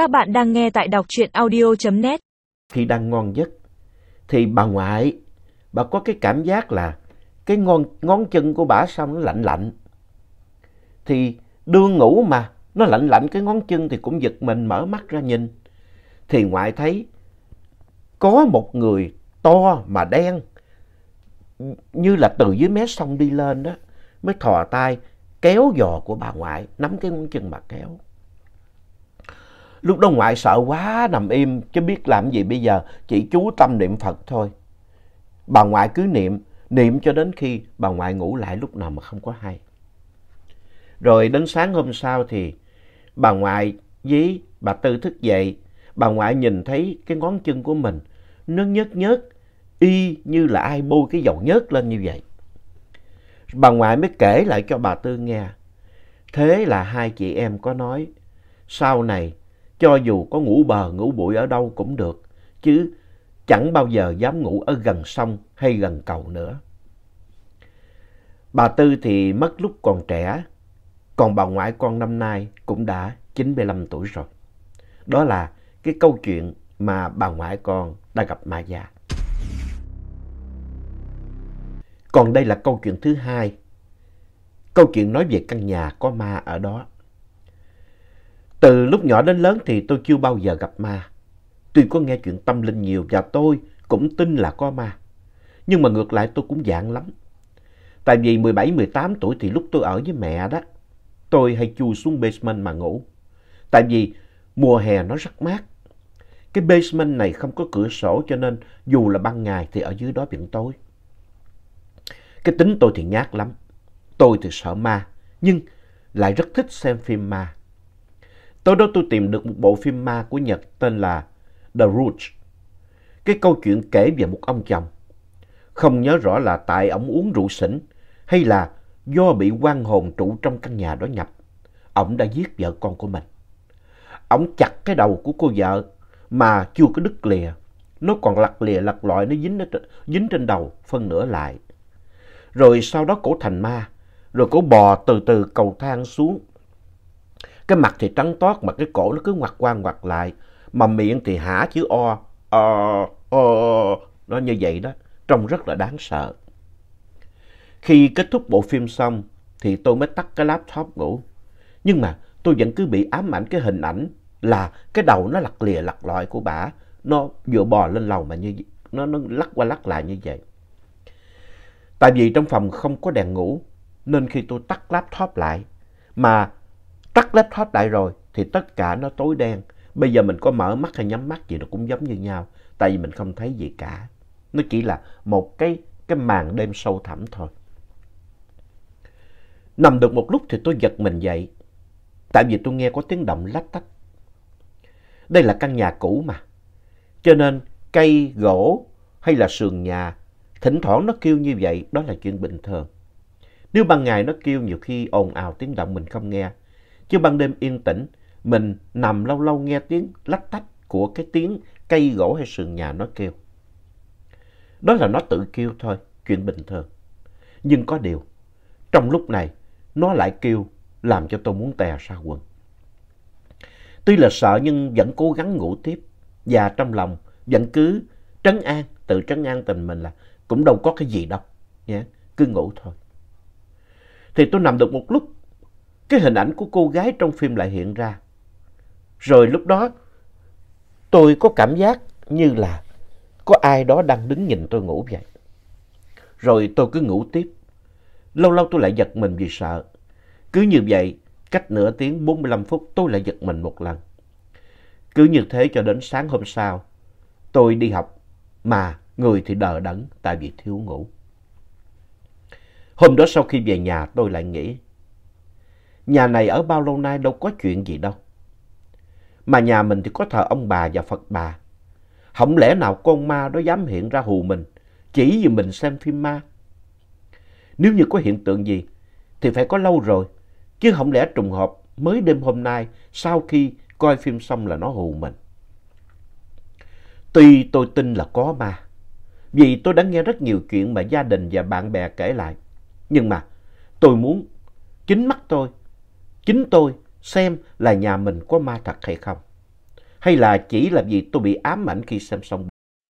Các bạn đang nghe tại đọc truyện audio.net. Khi đang ngon giấc thì bà ngoại, bà có cái cảm giác là cái ngón, ngón chân của bà sao nó lạnh lạnh. Thì đương ngủ mà, nó lạnh lạnh cái ngón chân thì cũng giật mình mở mắt ra nhìn. Thì ngoại thấy có một người to mà đen, như là từ dưới mé sông đi lên đó, mới thò tay kéo giò của bà ngoại, nắm cái ngón chân mà kéo. Lúc đó ngoại sợ quá nằm im chứ biết làm gì bây giờ, chỉ chú tâm niệm Phật thôi. Bà ngoại cứ niệm, niệm cho đến khi bà ngoại ngủ lại lúc nào mà không có hay. Rồi đến sáng hôm sau thì bà ngoại với bà Tư thức dậy, bà ngoại nhìn thấy cái ngón chân của mình nó nhớt nhớt, y như là ai bôi cái dầu nhớt lên như vậy. Bà ngoại mới kể lại cho bà Tư nghe. Thế là hai chị em có nói, sau này cho dù có ngủ bờ ngủ bụi ở đâu cũng được, chứ chẳng bao giờ dám ngủ ở gần sông hay gần cầu nữa. Bà Tư thì mất lúc còn trẻ, còn bà ngoại con năm nay cũng đã 95 tuổi rồi. Đó là cái câu chuyện mà bà ngoại con đã gặp ma già. Còn đây là câu chuyện thứ hai. Câu chuyện nói về căn nhà có ma ở đó. Từ lúc nhỏ đến lớn thì tôi chưa bao giờ gặp ma. Tuy có nghe chuyện tâm linh nhiều và tôi cũng tin là có ma. Nhưng mà ngược lại tôi cũng dạng lắm. Tại vì 17-18 tuổi thì lúc tôi ở với mẹ đó, tôi hay chui xuống basement mà ngủ. Tại vì mùa hè nó rất mát. Cái basement này không có cửa sổ cho nên dù là ban ngày thì ở dưới đó vẫn tối. Cái tính tôi thì nhát lắm. Tôi thì sợ ma, nhưng lại rất thích xem phim ma. Tối đó tôi tìm được một bộ phim ma của Nhật tên là The Rouge. Cái câu chuyện kể về một ông chồng. Không nhớ rõ là tại ông uống rượu xỉn hay là do bị quan hồn trụ trong căn nhà đó nhập. Ông đã giết vợ con của mình. Ông chặt cái đầu của cô vợ mà chưa có đứt lìa. Nó còn lặt lìa lặt lọi nó dính, dính trên đầu phân nửa lại. Rồi sau đó cổ thành ma. Rồi cổ bò từ từ cầu thang xuống cái mặt thì trắng toát mà cái cổ nó cứ ngoặt qua ngoặt lại. Mà miệng thì hả chữ O. O, O, nó như vậy đó. Trông rất là đáng sợ. Khi kết thúc bộ phim xong thì tôi mới tắt cái laptop ngủ. Nhưng mà tôi vẫn cứ bị ám ảnh cái hình ảnh là cái đầu nó lặt lìa lặt lọi của bà. Nó vừa bò lên lầu mà như nó, nó lắc qua lắc lại như vậy. Tại vì trong phòng không có đèn ngủ nên khi tôi tắt laptop lại mà Tắt laptop lại rồi thì tất cả nó tối đen. Bây giờ mình có mở mắt hay nhắm mắt gì nó cũng giống như nhau. Tại vì mình không thấy gì cả. Nó chỉ là một cái, cái màn đêm sâu thẳm thôi. Nằm được một lúc thì tôi giật mình dậy. Tại vì tôi nghe có tiếng động lách tách. Đây là căn nhà cũ mà. Cho nên cây, gỗ hay là sườn nhà, thỉnh thoảng nó kêu như vậy, đó là chuyện bình thường. Nếu ban ngày nó kêu nhiều khi ồn ào tiếng động mình không nghe, Chứ ban đêm yên tĩnh, mình nằm lâu lâu nghe tiếng lách tách của cái tiếng cây gỗ hay sườn nhà nó kêu. Đó là nó tự kêu thôi, chuyện bình thường. Nhưng có điều, trong lúc này, nó lại kêu làm cho tôi muốn tè ra quần. Tuy là sợ nhưng vẫn cố gắng ngủ tiếp. Và trong lòng vẫn cứ trấn an, tự trấn an tình mình là cũng đâu có cái gì đâu. Nhé. Cứ ngủ thôi. Thì tôi nằm được một lúc cái hình ảnh của cô gái trong phim lại hiện ra. Rồi lúc đó tôi có cảm giác như là có ai đó đang đứng nhìn tôi ngủ vậy. Rồi tôi cứ ngủ tiếp. Lâu lâu tôi lại giật mình vì sợ. Cứ như vậy, cách nửa tiếng 45 phút tôi lại giật mình một lần. Cứ như thế cho đến sáng hôm sau, tôi đi học mà người thì đờ đẫn tại vì thiếu ngủ. Hôm đó sau khi về nhà tôi lại nghĩ Nhà này ở bao lâu nay đâu có chuyện gì đâu. Mà nhà mình thì có thờ ông bà và Phật bà. Không lẽ nào con ma đó dám hiện ra hù mình, chỉ vì mình xem phim ma. Nếu như có hiện tượng gì, thì phải có lâu rồi, chứ không lẽ trùng hợp mới đêm hôm nay sau khi coi phim xong là nó hù mình. Tuy tôi tin là có ma, vì tôi đã nghe rất nhiều chuyện mà gia đình và bạn bè kể lại. Nhưng mà tôi muốn chính mắt tôi chính tôi xem là nhà mình có ma thật hay không. Hay là chỉ là vì tôi bị ám ảnh khi xem xong?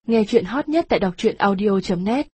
Nghe chuyện hot nhất tại đọc truyện audio.net